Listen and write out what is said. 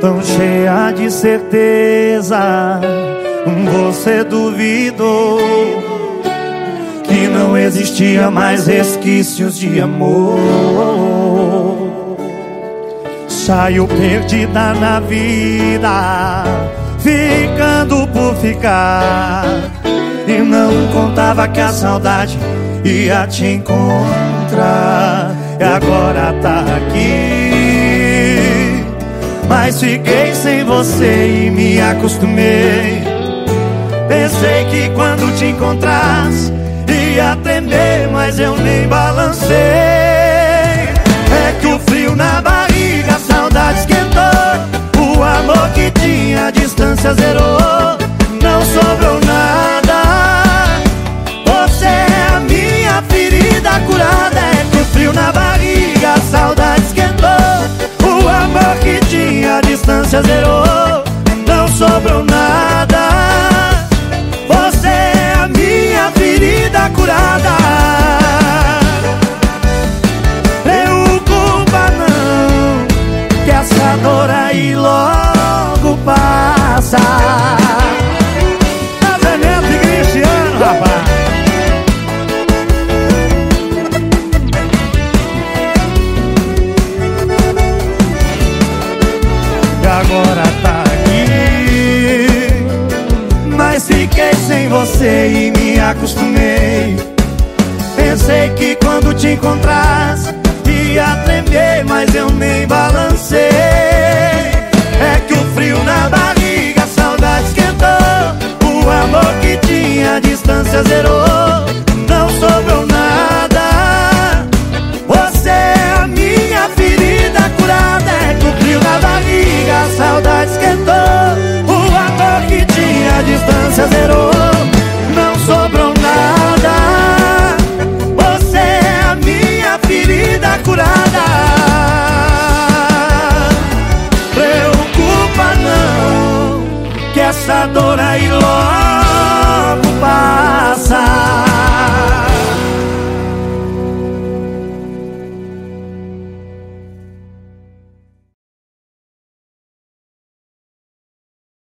tão cheia de certeza. Você duvidou que não existia mais resquícios de amor. Saiu perdida na vida, ficando por ficar. E não contava que a saudade ia te encontrar. Fiquei sem você e me acostumei. Pensei que quando te encontrasse ia tremer, mas eu nem balancei. É que o frio na barriga, a saudade esquentou. O amor que tinha, a distância zerou. A zerou. Não sobrou nada. curada. Fiquei sem você e me acostumei. Pensei que quando te encontrasse Ia tremer, mas eu nem balancei